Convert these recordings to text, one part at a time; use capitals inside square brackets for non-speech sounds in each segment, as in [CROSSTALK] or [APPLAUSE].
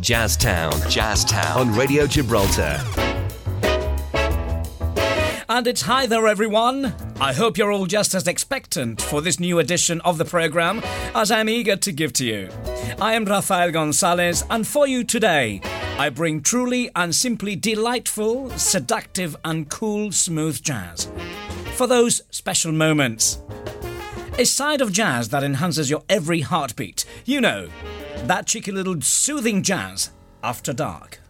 Jazztown. Jazztown. On Radio Gibraltar. And it's hi there, everyone. I hope you're all just as expectant for this new edition of the program as I'm eager to give to you. I am Rafael Gonzalez, and for you today, I bring truly and simply delightful, seductive, and cool, smooth jazz. For those special moments. A side of jazz that enhances your every heartbeat. You know, that cheeky little soothing jazz after dark.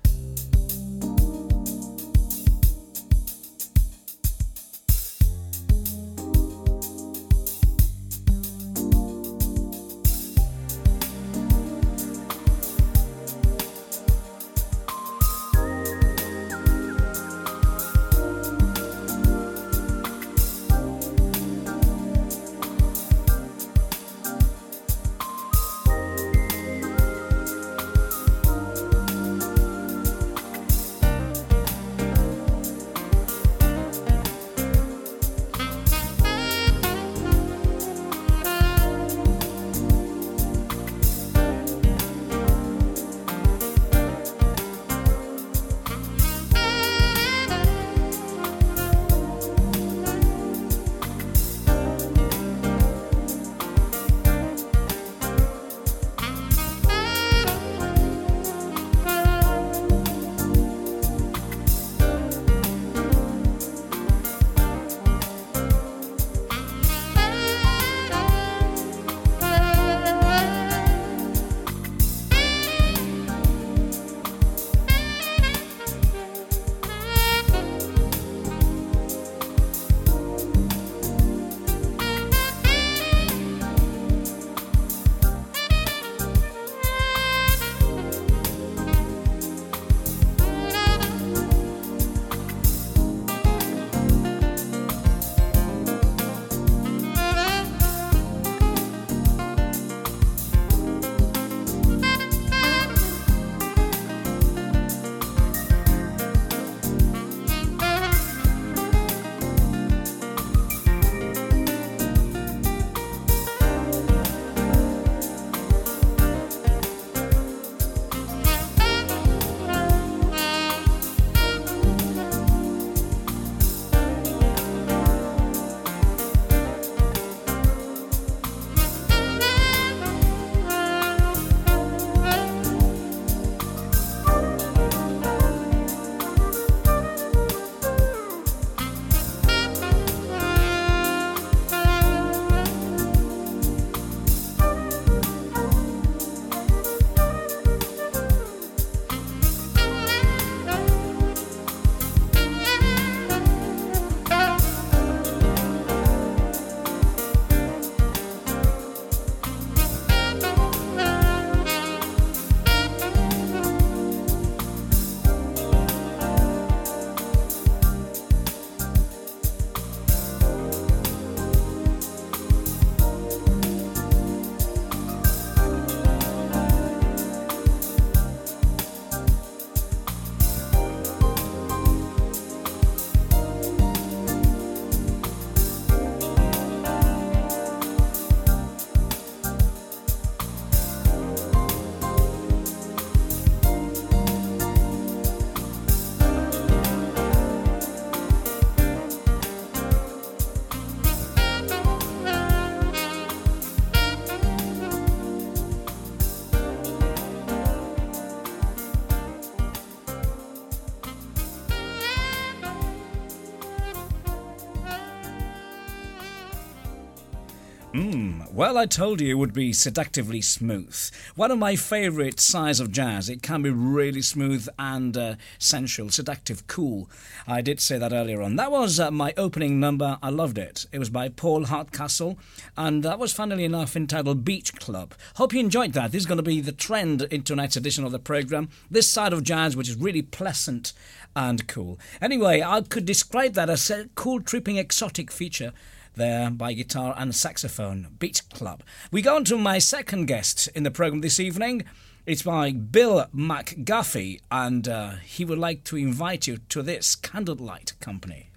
Well, I told you it would be seductively smooth. One of my favourite sides of jazz. It can be really smooth and uh, sensual, seductive, cool. I did say that earlier on. That was uh, my opening number. I loved it. It was by Paul Hardcastle, and that was funnily enough entitled Beach Club. Hope you enjoyed that. This is going to be the trend in tonight's edition of the programme. This side of jazz, which is really pleasant and cool. Anyway, I could describe that as a cool, tripping, exotic feature there by guitar and saxophone, Beach Club. We go on to my second guest in the program this evening. It's by Bill McGuffey, and uh, he would like to invite you to this Candlelight Company.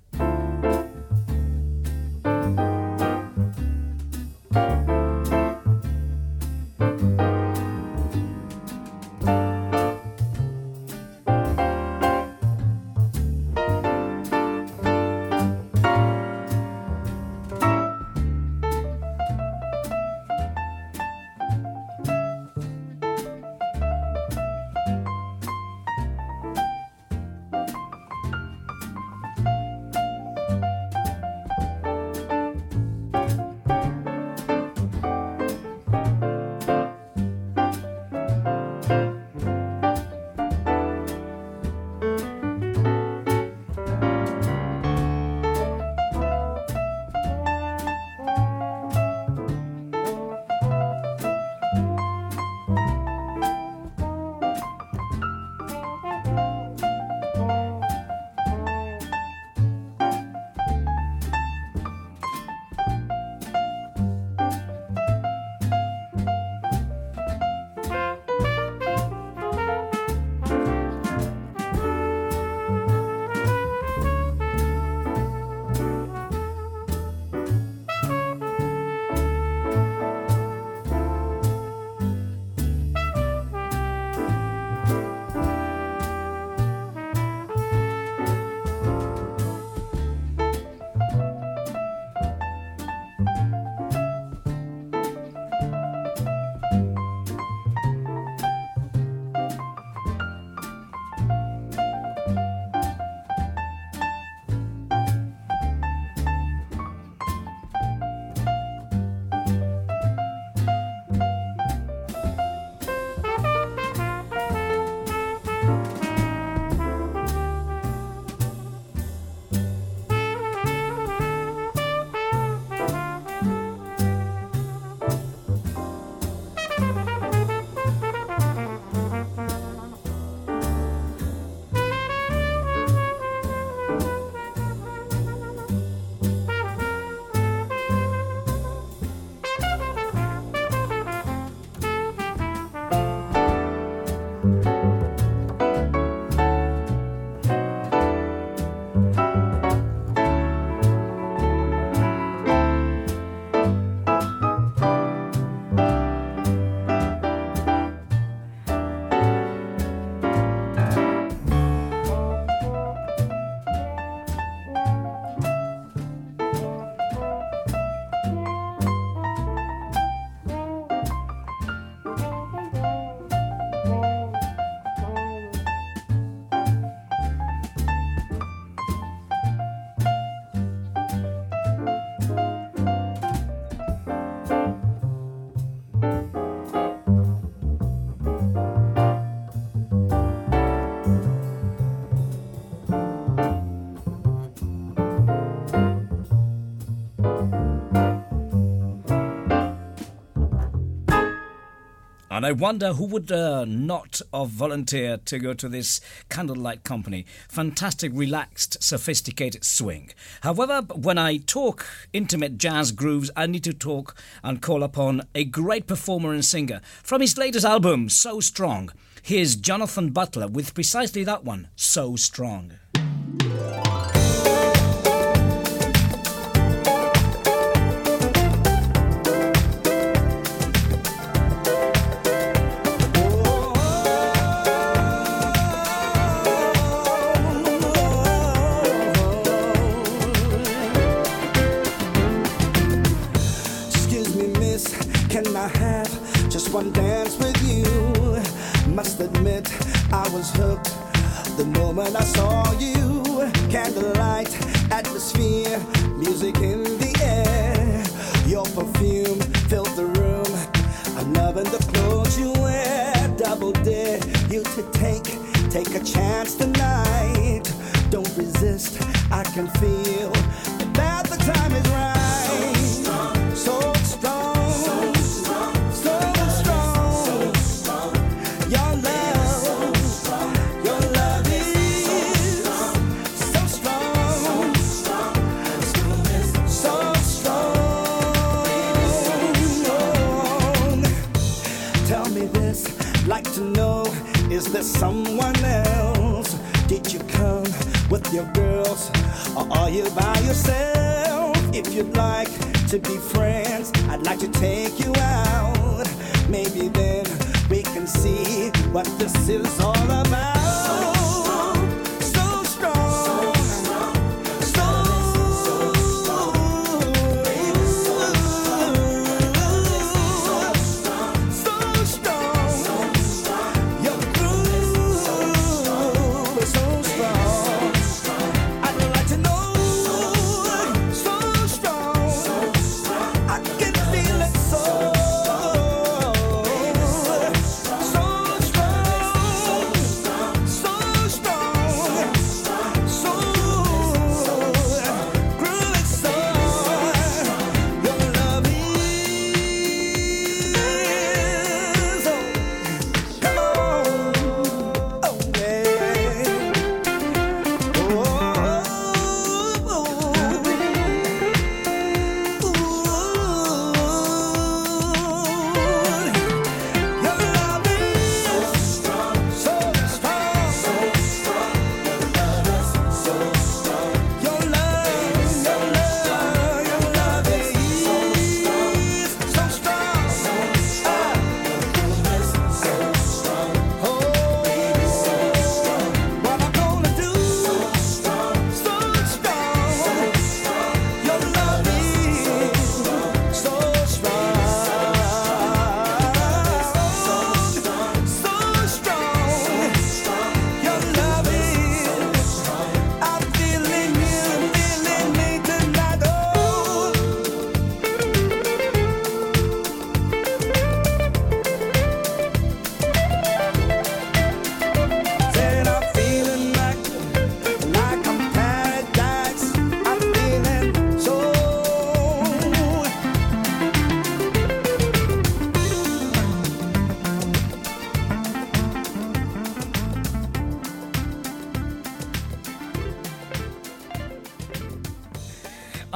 And I wonder who would uh, not have volunteered to go to this candlelight company. Fantastic, relaxed, sophisticated swing. However, when I talk intimate jazz grooves, I need to talk and call upon a great performer and singer from his latest album, So Strong. Here's Jonathan Butler with precisely that one, So Strong. Just one dance with you? Must admit, I was hooked the moment I saw you. Candlelight, atmosphere, music in the air. Your perfume filled the room. I'm loving the clothes you wear. Double dare you to take, take a chance tonight. Don't resist, I can feel that the time is you by yourself? If you'd like to be friends, I'd like to take you out. Maybe then we can see what this is all about.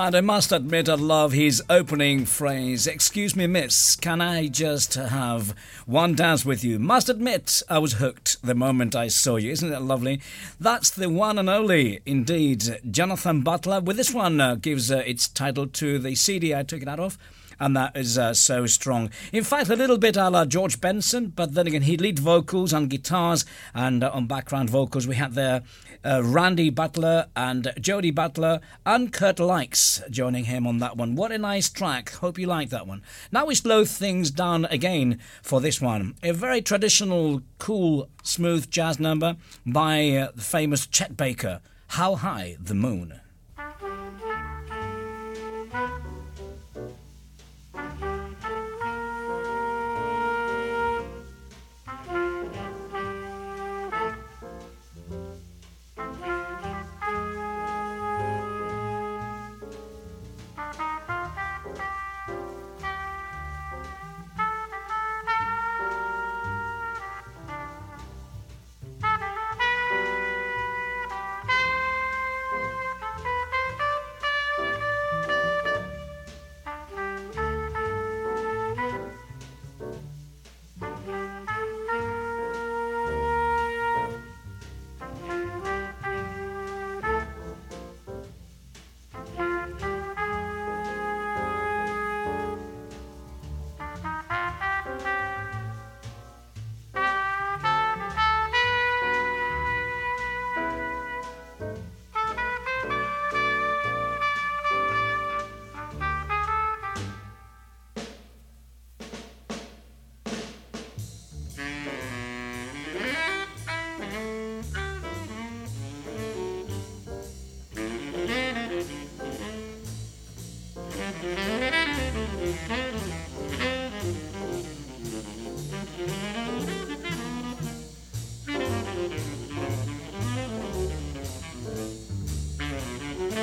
And I must admit, I love his opening phrase. Excuse me, miss, can I just have one dance with you? Must admit, I was hooked the moment I saw you. Isn't that lovely? That's the one and only, indeed, Jonathan Butler. With this one, uh, gives uh, its title to the CD I took it out of. And that is uh, so strong. In fact, a little bit a la George Benson, but then again, he lead vocals on guitars and uh, on background vocals. We had there uh, Randy Butler and Jodie Butler and Kurt Likes joining him on that one. What a nice track. Hope you like that one. Now we slow things down again for this one. A very traditional, cool, smooth jazz number by the famous Chet Baker. How High the Moon.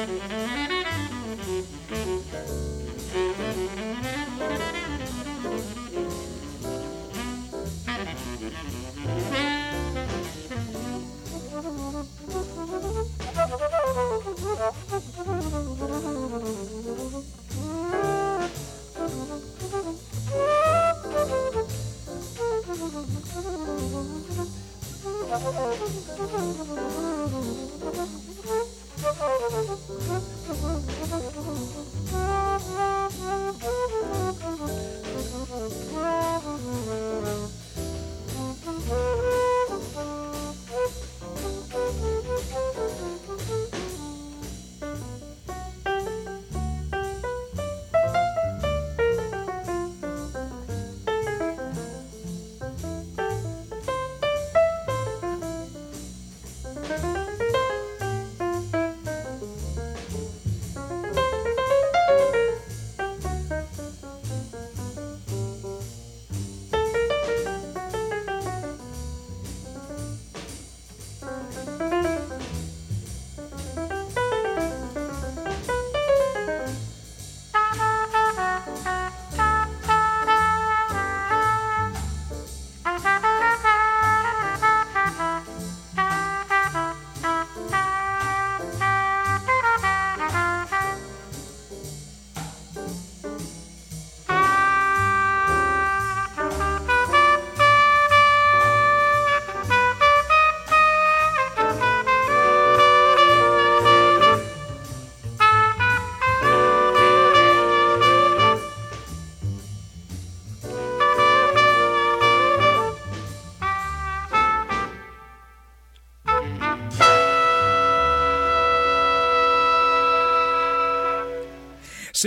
Música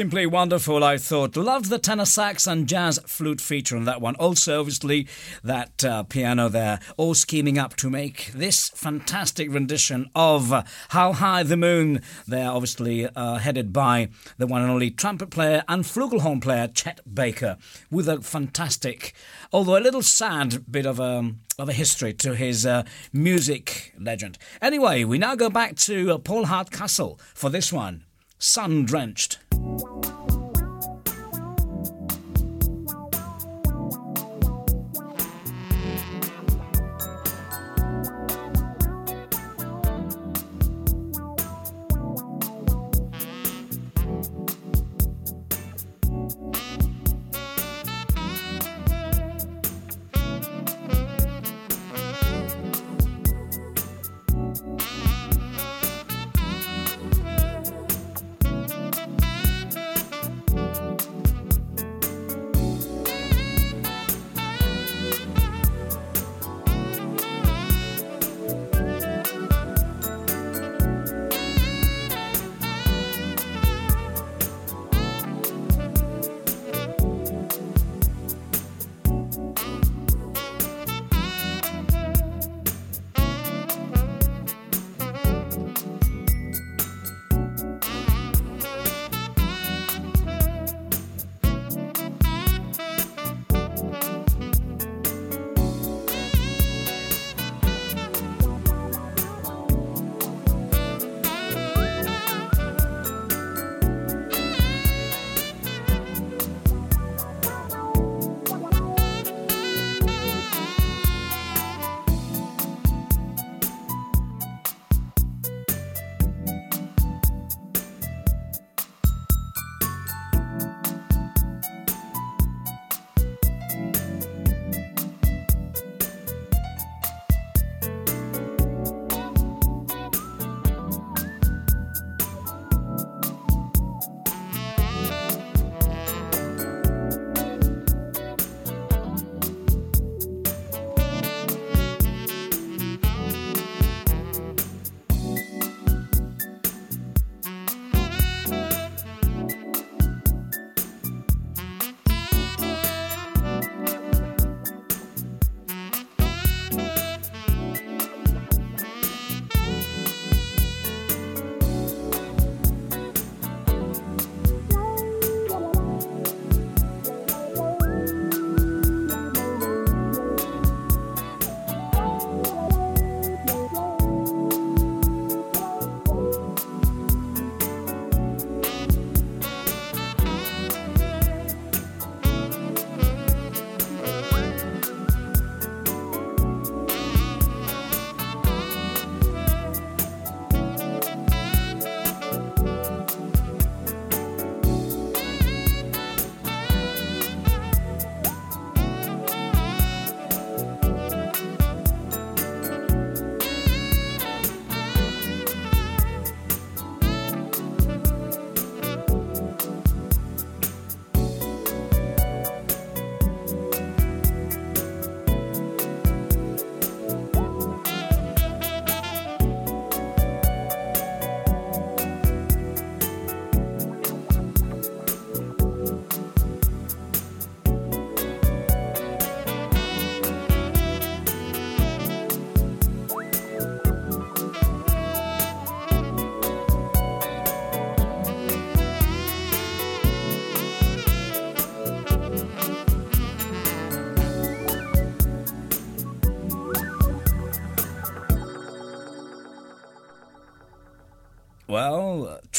Simply wonderful, I thought. Loved the tenor sax and jazz flute feature on that one. Also, obviously, that uh, piano there, all scheming up to make this fantastic rendition of How High the Moon. They're obviously uh, headed by the one and only trumpet player and flugelhorn player Chet Baker, with a fantastic, although a little sad bit of a of a history to his uh, music legend. Anyway, we now go back to Paul Hardcastle for this one, Sun Drenched.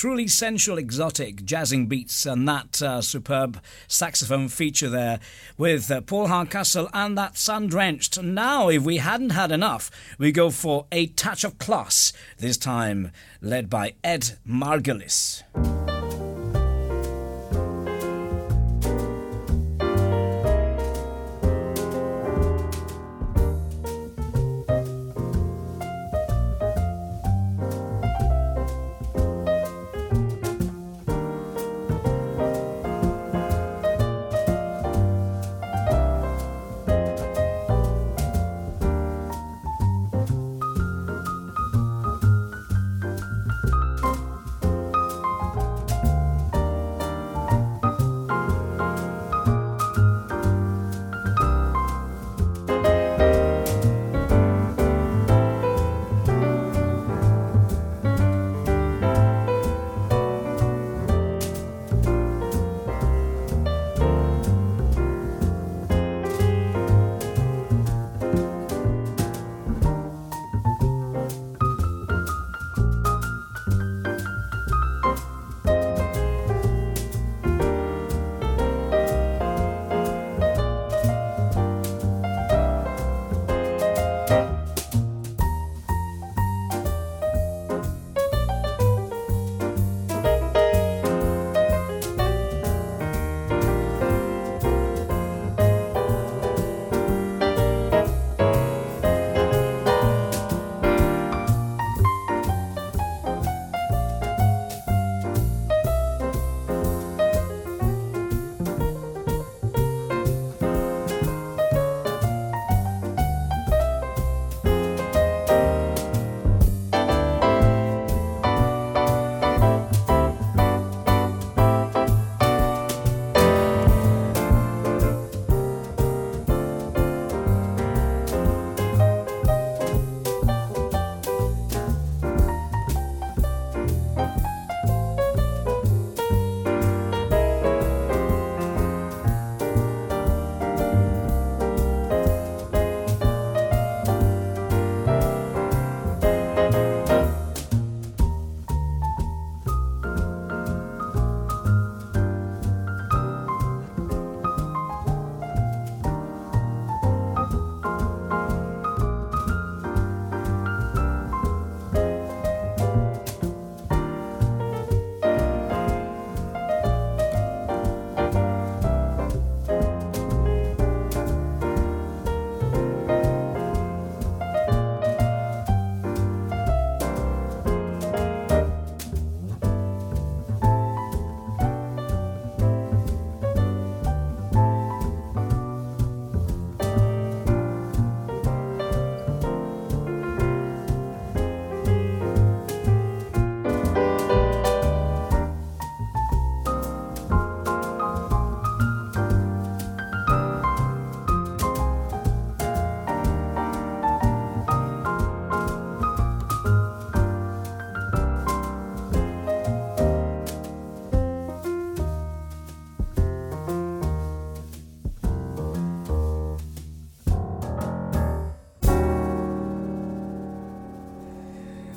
Truly sensual, exotic, jazzing beats, and that uh, superb saxophone feature there with uh, Paul Hardcastle and that sun drenched. Now, if we hadn't had enough, we go for a touch of class, this time led by Ed Margulis.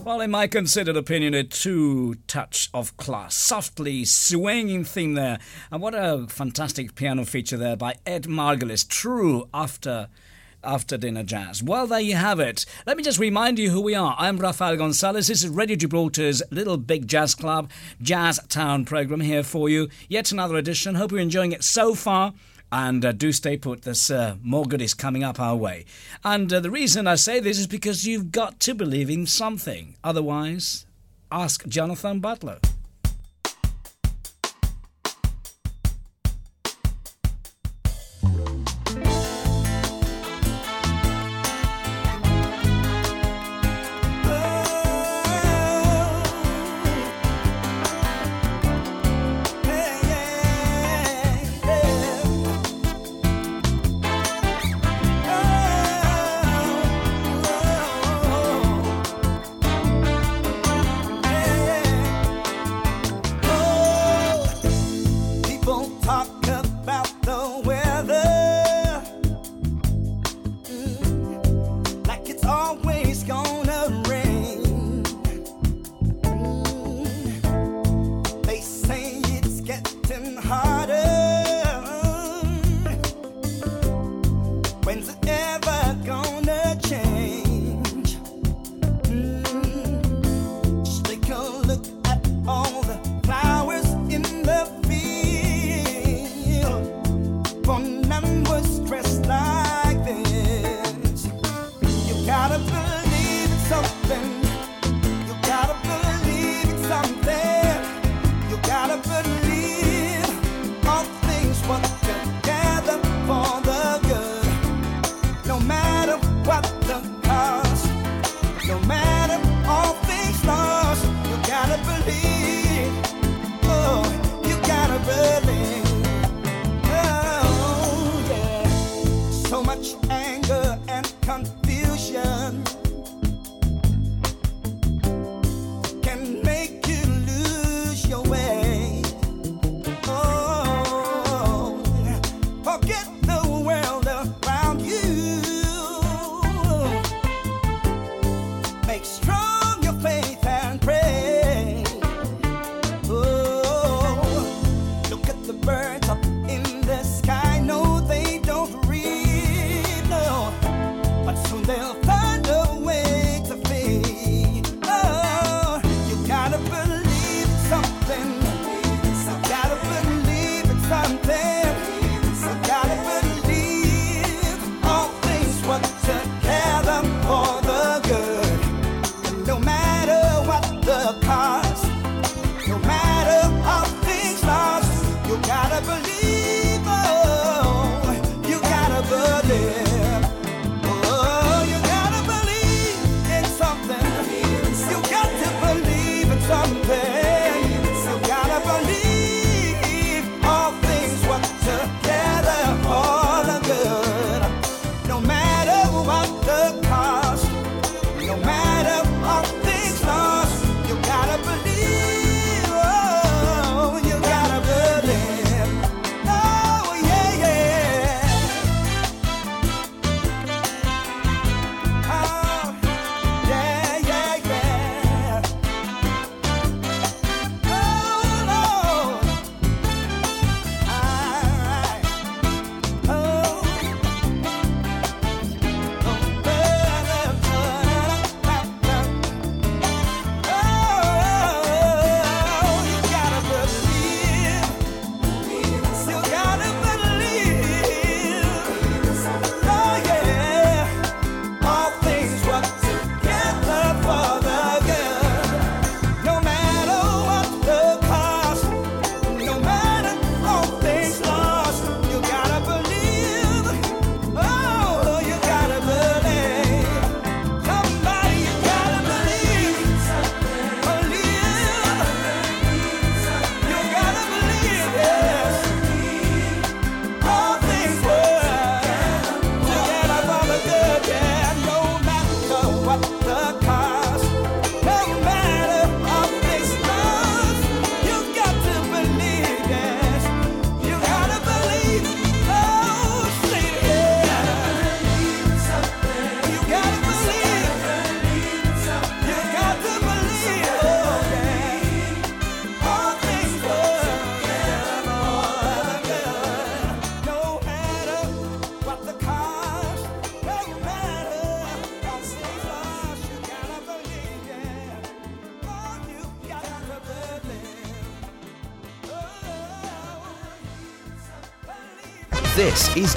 Well, in my considered opinion, a two touch of class. Softly swinging theme there. And what a fantastic piano feature there by Ed Margulis. True after after dinner jazz. Well, there you have it. Let me just remind you who we are. I'm Rafael Gonzalez. This is Radio Gibraltar's Little Big Jazz Club Jazz Town program here for you. Yet another edition. Hope you're enjoying it so far. And uh, do stay put, there's uh, more goodies coming up our way. And uh, the reason I say this is because you've got to believe in something. Otherwise, ask Jonathan Butler.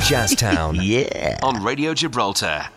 Jazztown [LAUGHS] Yeah. on Radio Gibraltar.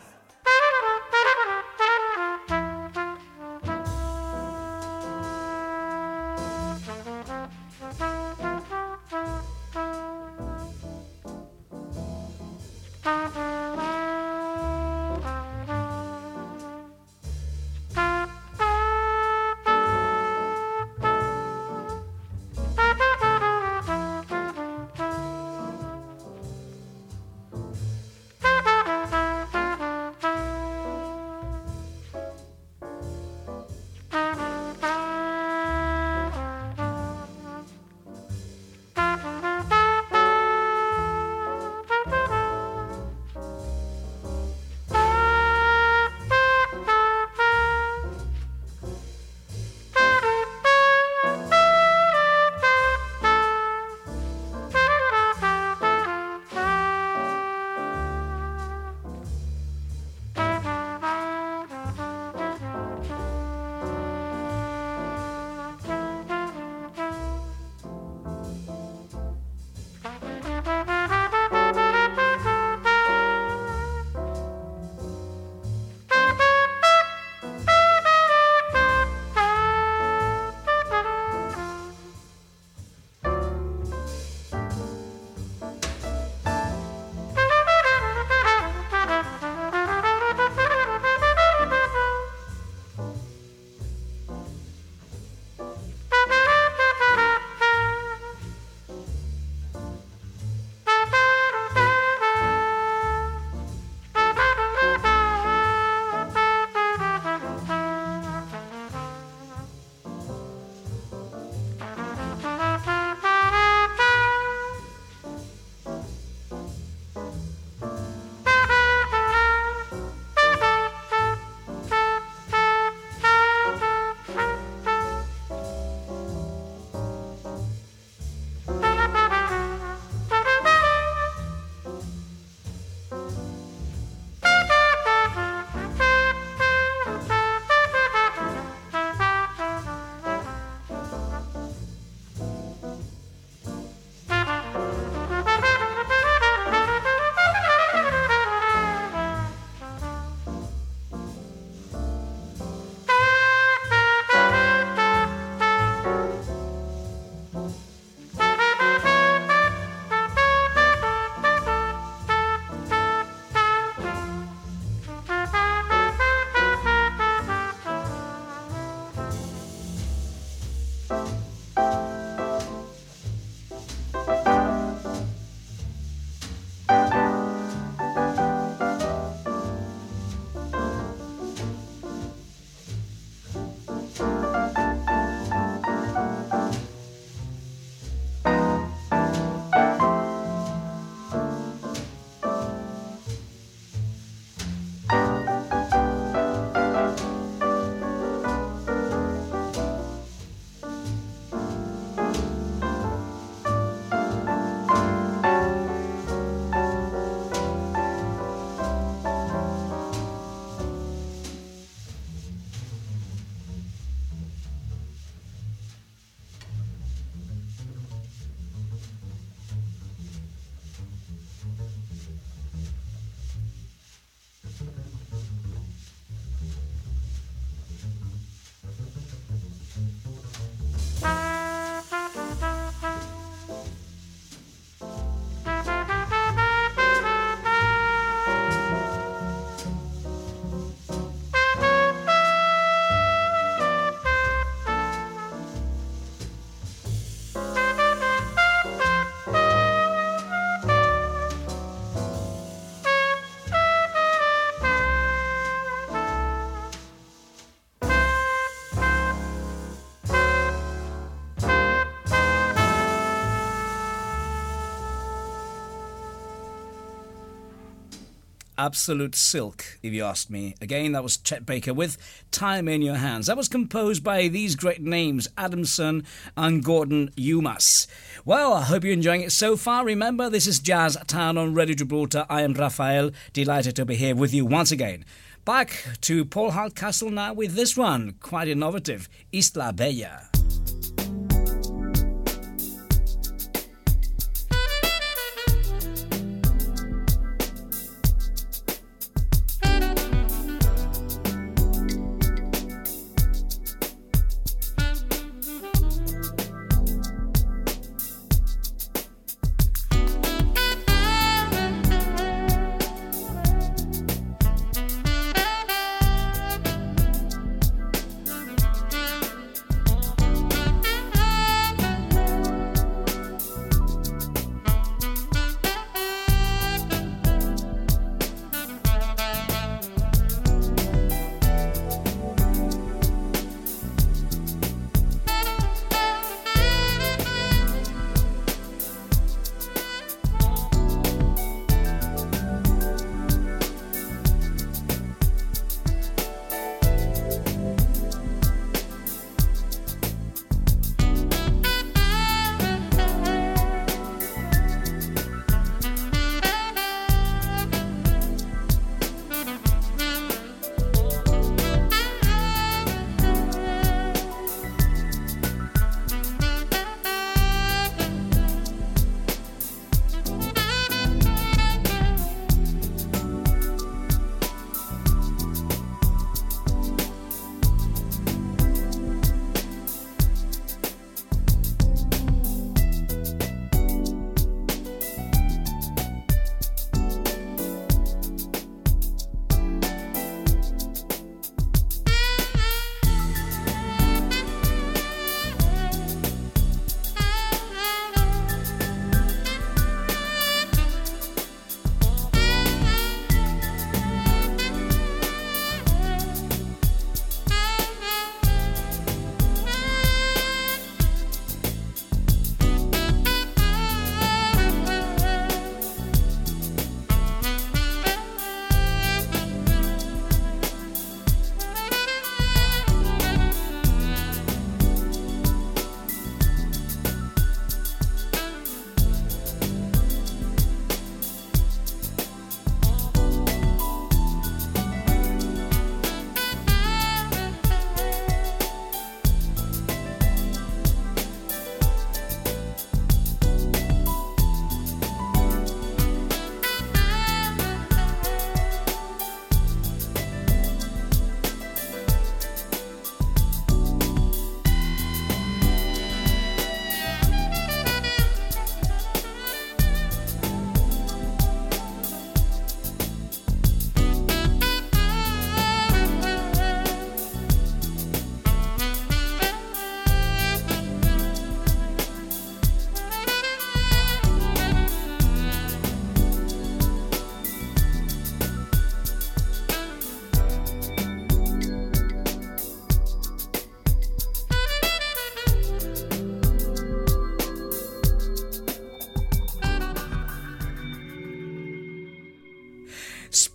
Absolute silk, if you ask me. Again, that was Chet Baker with Time in Your Hands. That was composed by these great names, Adamson and Gordon Youmans. Well, I hope you're enjoying it so far. Remember, this is Jazz Town on Radio Gibraltar. I am Raphael, delighted to be here with you once again. Back to Paul Hardcastle now with this one, quite innovative, Isla Bella.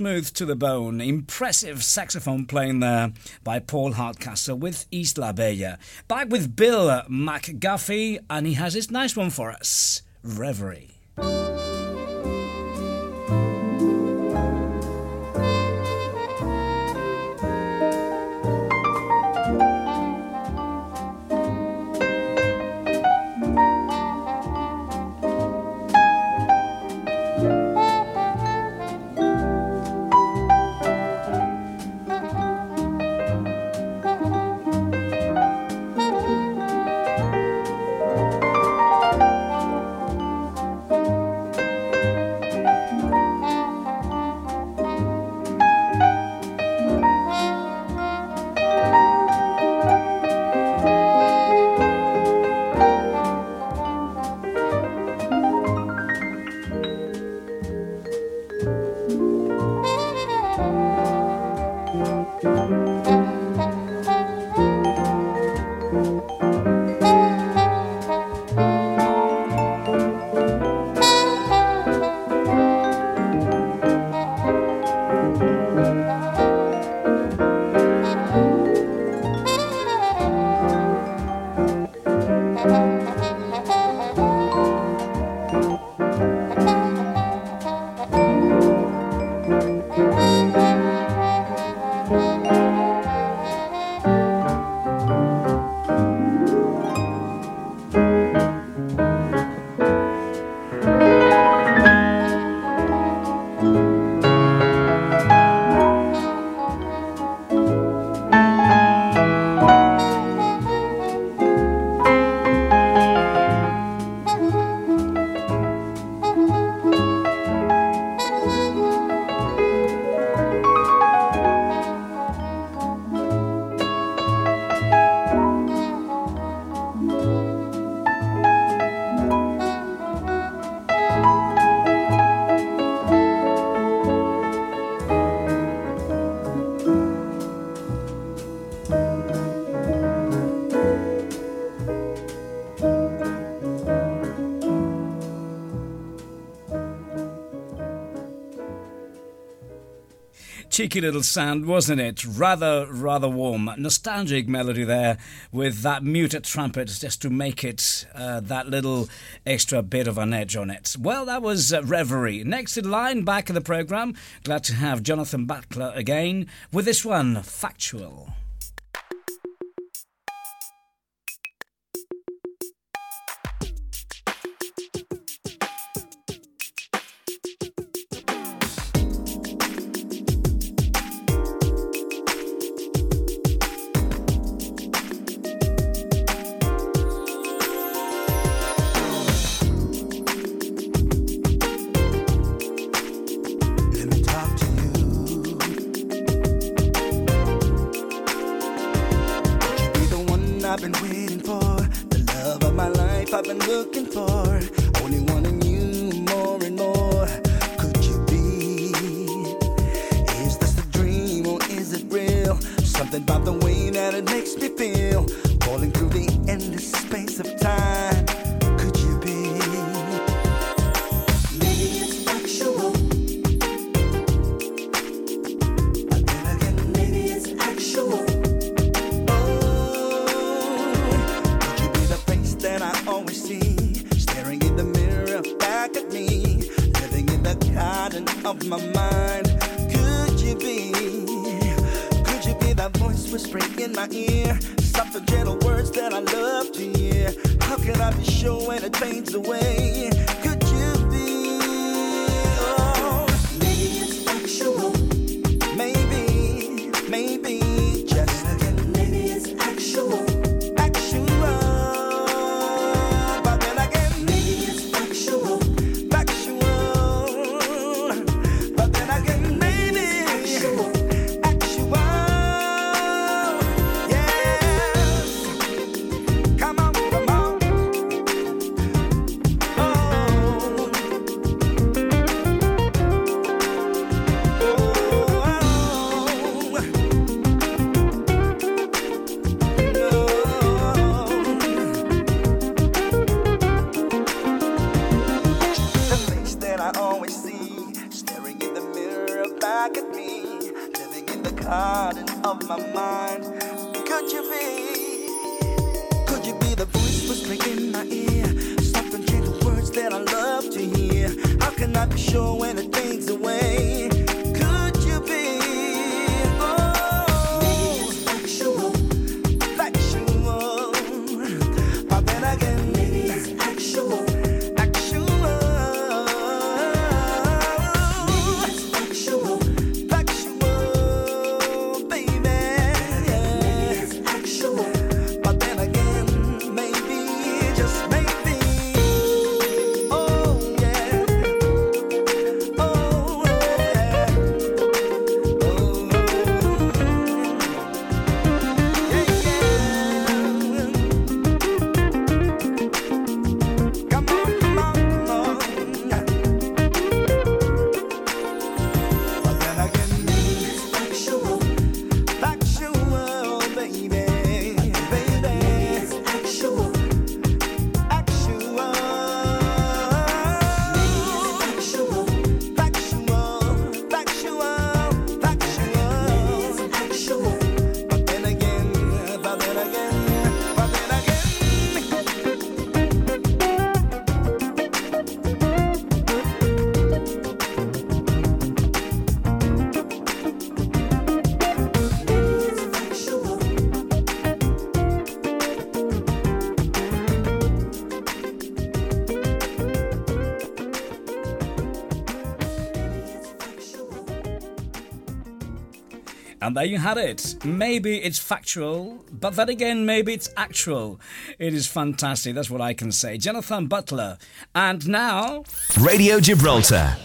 Smooth to the bone, impressive saxophone playing there by Paul Hardcastle with Isla Bella. Back with Bill McGuffey, and he has this nice one for us Reverie. cheeky little sound, wasn't it? Rather, rather warm. Nostalgic melody there with that muted trumpet just to make it uh, that little extra bit of an edge on it. Well, that was uh, Reverie. Next in line, back in the programme, glad to have Jonathan Butler again with this one, Factual. the garden of my mind. Could you be? Could you be the voice whistling in my ear? Soft and gentle words that I love to hear. How can I be sure when it fades away? there you had it. Maybe it's factual, but then again, maybe it's actual. It is fantastic. That's what I can say. Jonathan Butler. And now. Radio Gibraltar.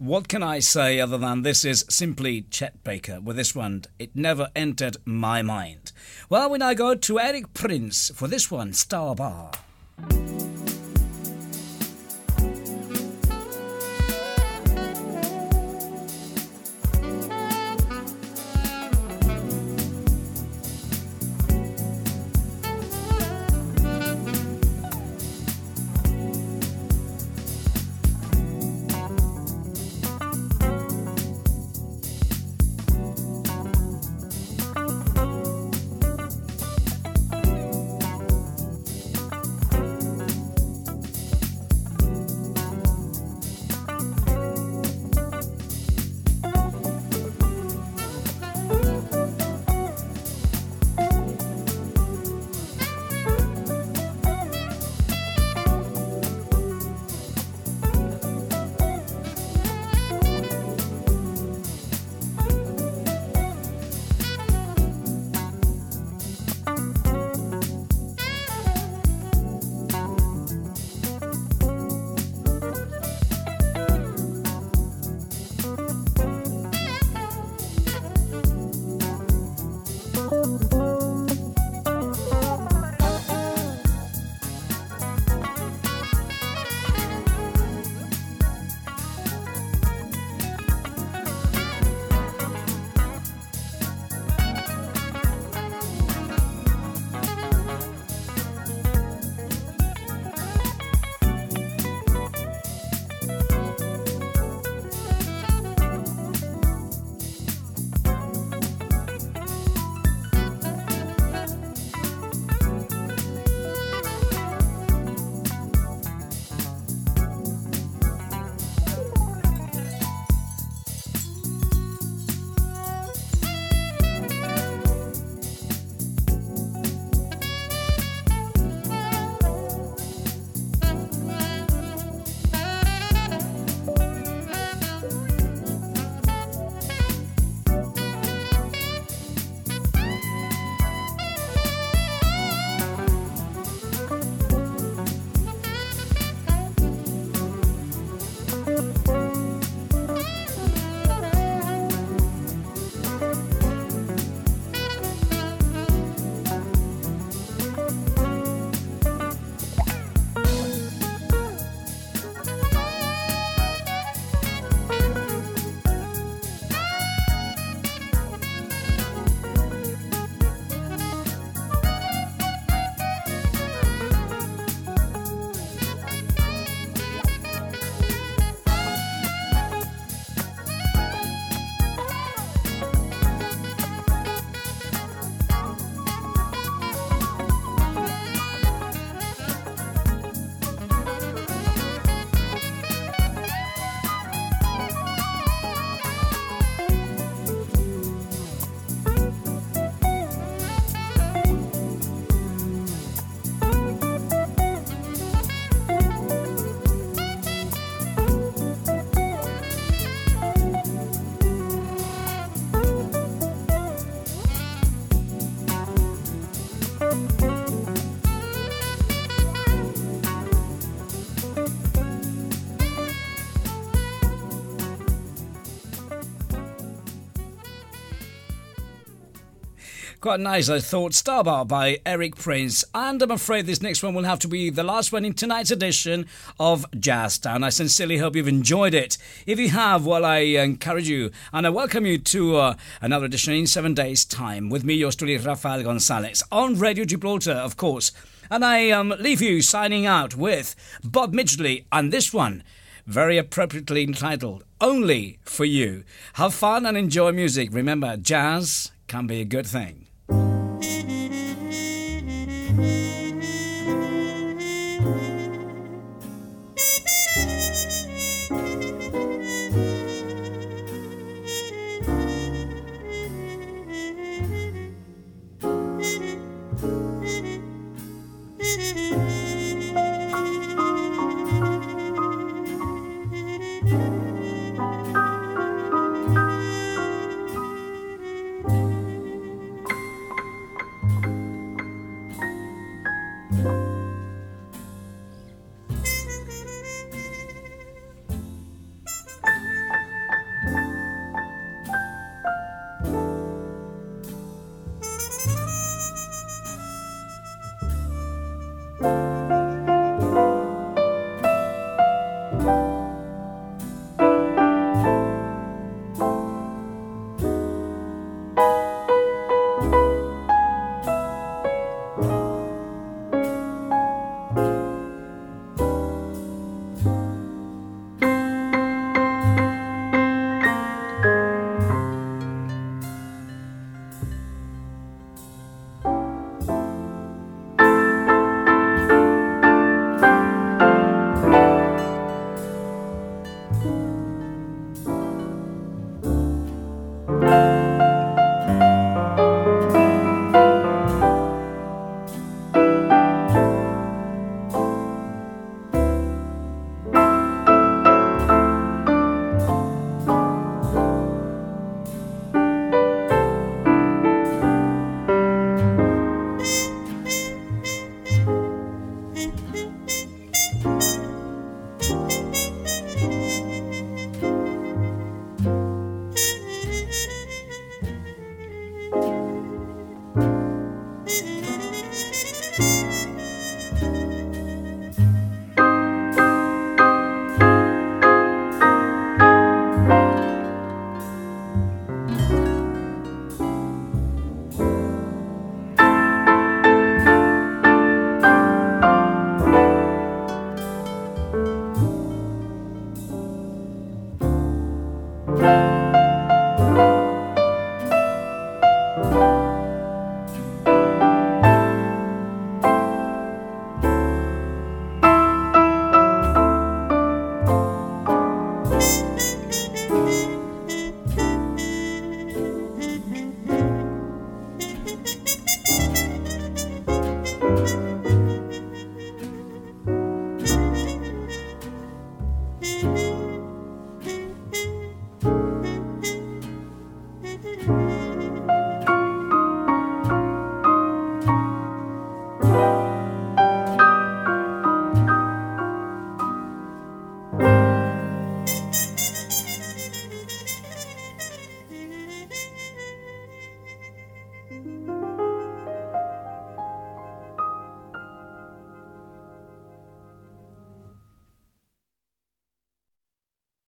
What can I say other than this is simply Chet Baker with this one? It never entered my mind. Well, we now go to Eric Prince for this one, Star Bar. Quite nice, I thought. Starbar by Eric Prince. And I'm afraid this next one will have to be the last one in tonight's edition of Jazztown. I sincerely hope you've enjoyed it. If you have, well, I encourage you and I welcome you to uh, another edition in seven days' time with me, your studio, Rafael Gonzalez, on Radio Gibraltar, of course. And I um, leave you signing out with Bob Midgley and this one very appropriately entitled Only for You. Have fun and enjoy music. Remember, jazz can be a good thing.